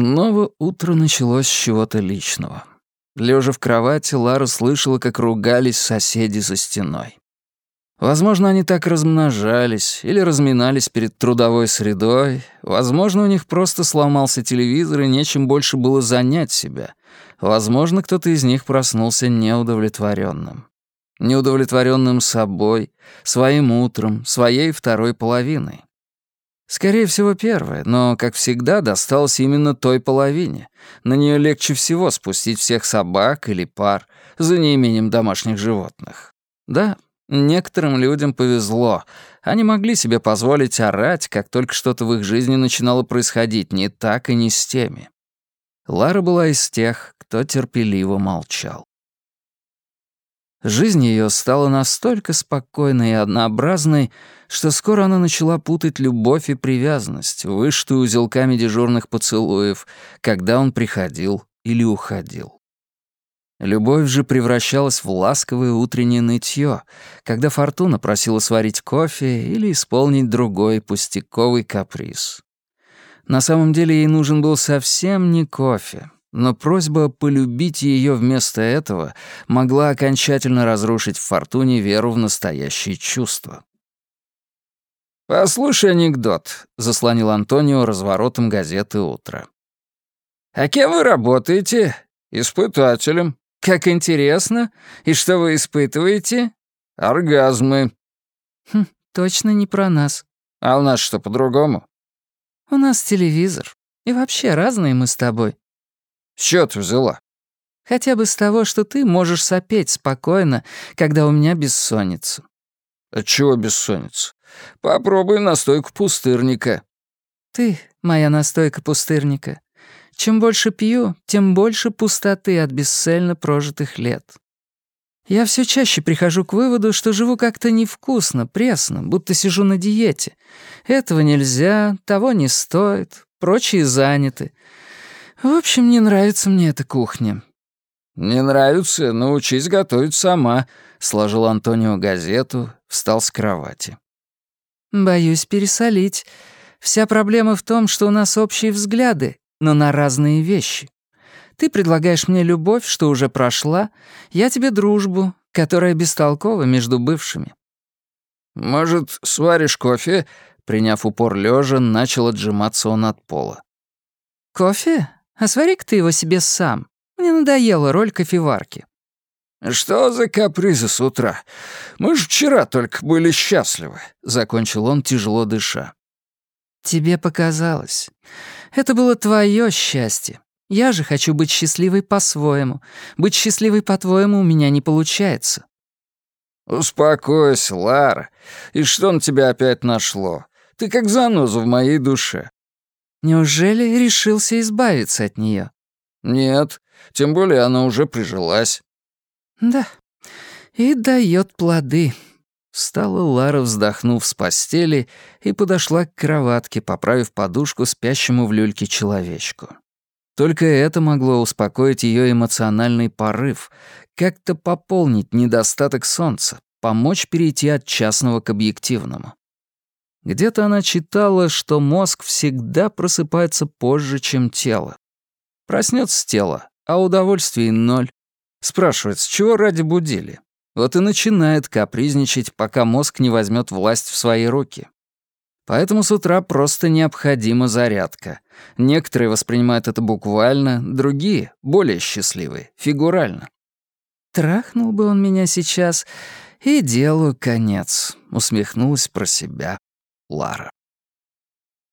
Снова утро началось с чего-то личного. Лежа в кровати, Лара слышала, как ругались соседи за стеной. Возможно, они так размножались или разминались перед трудовой средой. Возможно, у них просто сломался телевизор и нечем больше было занять себя. Возможно, кто-то из них проснулся неудовлетворенным. Неудовлетворенным собой, своим утром, своей второй половиной. Скорее всего, первое, но, как всегда, досталось именно той половине. На нее легче всего спустить всех собак или пар, за неимением домашних животных. Да, некоторым людям повезло. Они могли себе позволить орать, как только что-то в их жизни начинало происходить не так и не с теми. Лара была из тех, кто терпеливо молчал. Жизнь ее стала настолько спокойной и однообразной, что скоро она начала путать любовь и привязанность, вышитую узелками дежурных поцелуев, когда он приходил или уходил. Любовь же превращалась в ласковое утреннее нытье, когда Фортуна просила сварить кофе или исполнить другой пустяковый каприз. На самом деле ей нужен был совсем не кофе, но просьба полюбить ее вместо этого могла окончательно разрушить в Фортуне веру в настоящие чувства. «Послушай анекдот», — заслонил Антонио разворотом газеты «Утро». «А кем вы работаете?» «Испытателем». «Как интересно. И что вы испытываете?» «Оргазмы». «Хм, точно не про нас». «А у нас что, по-другому?» «У нас телевизор. И вообще разные мы с тобой. С чего ты взяла? Хотя бы с того, что ты можешь сопеть спокойно, когда у меня бессонница. От чего бессонница? Попробуй настойку пустырника. Ты моя настойка пустырника. Чем больше пью, тем больше пустоты от бесцельно прожитых лет. Я все чаще прихожу к выводу, что живу как-то невкусно, пресно, будто сижу на диете. Этого нельзя, того не стоит, прочие заняты. В общем, не нравится мне эта кухня». «Не нравится? Научись готовить сама», — сложил Антонио газету, встал с кровати. «Боюсь пересолить. Вся проблема в том, что у нас общие взгляды, но на разные вещи. Ты предлагаешь мне любовь, что уже прошла, я тебе дружбу, которая бестолкова между бывшими». «Может, сваришь кофе?» Приняв упор лежа, начал отжиматься он от пола. «Кофе? А свари-ка ты его себе сам. Мне надоела роль кофеварки». «Что за капризы с утра? Мы же вчера только были счастливы», — закончил он, тяжело дыша. «Тебе показалось. Это было твое счастье. Я же хочу быть счастливой по-своему. Быть счастливой по-твоему у меня не получается». «Успокойся, Лара. И что на тебя опять нашло? Ты как заноза в моей душе. Неужели решился избавиться от нее? Нет, тем более она уже прижилась. Да, и дает плоды. Встала Лара, вздохнув с постели, и подошла к кроватке, поправив подушку спящему в люльке человечку. Только это могло успокоить ее эмоциональный порыв, как-то пополнить недостаток солнца, помочь перейти от частного к объективному. Где-то она читала, что мозг всегда просыпается позже, чем тело. Проснется тело, а удовольствий ноль. Спрашивает, с чего ради будили? Вот и начинает капризничать, пока мозг не возьмет власть в свои руки. Поэтому с утра просто необходима зарядка. Некоторые воспринимают это буквально, другие, более счастливые, фигурально. «Трахнул бы он меня сейчас, и делу конец», — усмехнулась про себя. Лара.